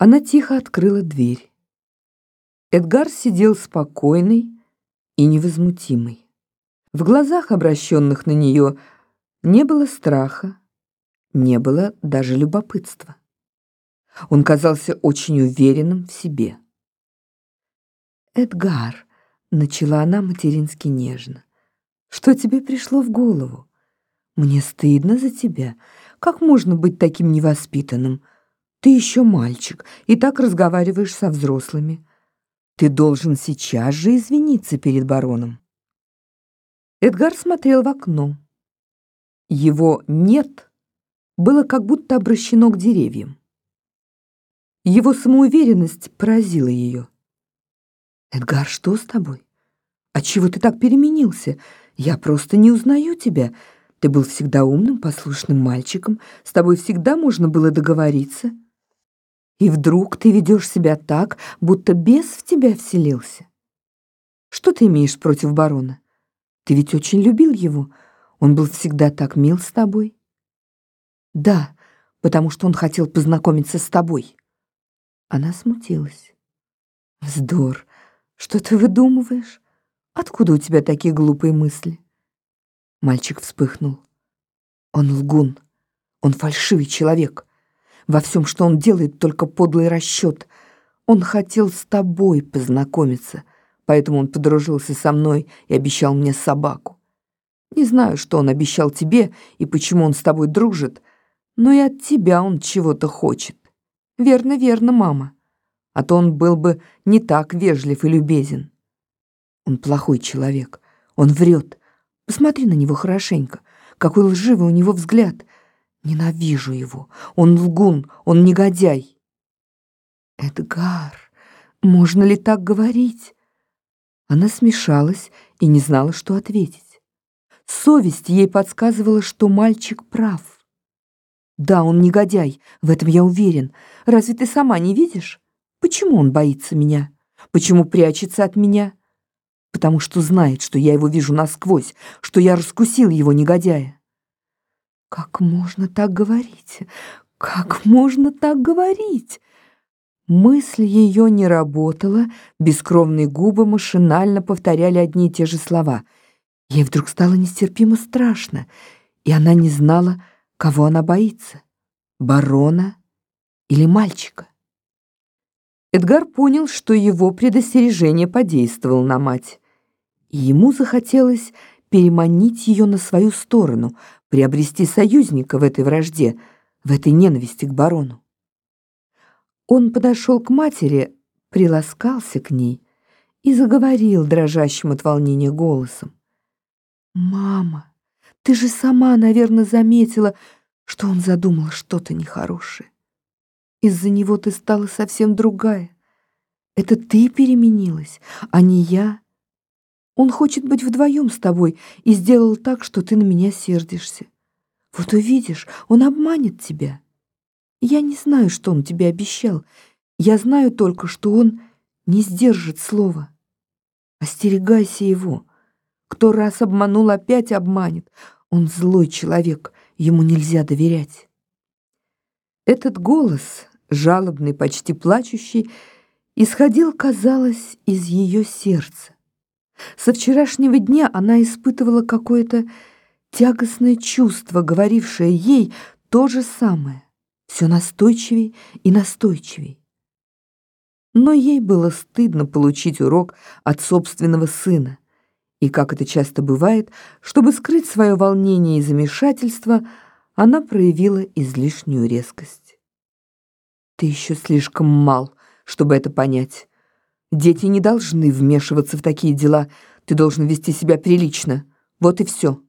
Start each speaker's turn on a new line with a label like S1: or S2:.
S1: Она тихо открыла дверь. Эдгар сидел спокойный и невозмутимый. В глазах, обращенных на нее, не было страха, не было даже любопытства. Он казался очень уверенным в себе. «Эдгар», — начала она матерински нежно, — «что тебе пришло в голову? Мне стыдно за тебя. Как можно быть таким невоспитанным?» Ты еще мальчик и так разговариваешь со взрослыми. Ты должен сейчас же извиниться перед бароном. Эдгар смотрел в окно. Его «нет» было как будто обращено к деревьям. Его самоуверенность поразила ее. «Эдгар, что с тобой? Отчего ты так переменился? Я просто не узнаю тебя. Ты был всегда умным, послушным мальчиком. С тобой всегда можно было договориться». И вдруг ты ведешь себя так, будто бес в тебя вселился. Что ты имеешь против барона? Ты ведь очень любил его. Он был всегда так мил с тобой. Да, потому что он хотел познакомиться с тобой. Она смутилась. Вздор. Что ты выдумываешь? Откуда у тебя такие глупые мысли? Мальчик вспыхнул. Он лгун. Он фальшивый человек. Во всем, что он делает, только подлый расчет. Он хотел с тобой познакомиться, поэтому он подружился со мной и обещал мне собаку. Не знаю, что он обещал тебе и почему он с тобой дружит, но и от тебя он чего-то хочет. Верно, верно, мама. А то он был бы не так вежлив и любезен. Он плохой человек. Он врет. Посмотри на него хорошенько. Какой лживый у него взгляд. Ненавижу его. Он лгун, он негодяй. Эдгар, можно ли так говорить? Она смешалась и не знала, что ответить. Совесть ей подсказывала, что мальчик прав. Да, он негодяй, в этом я уверен. Разве ты сама не видишь? Почему он боится меня? Почему прячется от меня? Потому что знает, что я его вижу насквозь, что я раскусил его негодяя. Как можно так говорить? Как можно так говорить? Мысль ее не работала, бескровные губы машинально повторяли одни и те же слова. Ей вдруг стало нестерпимо страшно, и она не знала, кого она боится — барона или мальчика. Эдгар понял, что его предостережение подействовало на мать, и ему захотелось переманить ее на свою сторону, приобрести союзника в этой вражде, в этой ненависти к барону. Он подошел к матери, приласкался к ней и заговорил дрожащим от волнения голосом. «Мама, ты же сама, наверное, заметила, что он задумал что-то нехорошее. Из-за него ты стала совсем другая. Это ты переменилась, а не я. Он хочет быть вдвоем с тобой и сделал так, что ты на меня сердишься. Вот увидишь, он обманет тебя. Я не знаю, что он тебе обещал. Я знаю только, что он не сдержит слова. Остерегайся его. Кто раз обманул, опять обманет. Он злой человек, ему нельзя доверять. Этот голос, жалобный, почти плачущий, исходил, казалось, из ее сердца. Со вчерашнего дня она испытывала какое-то тягостное чувство, говорившее ей то же самое, все настойчивей и настойчивей. Но ей было стыдно получить урок от собственного сына, и, как это часто бывает, чтобы скрыть свое волнение и замешательство, она проявила излишнюю резкость. «Ты еще слишком мал, чтобы это понять. Дети не должны вмешиваться в такие дела. Ты должен вести себя прилично. Вот и все.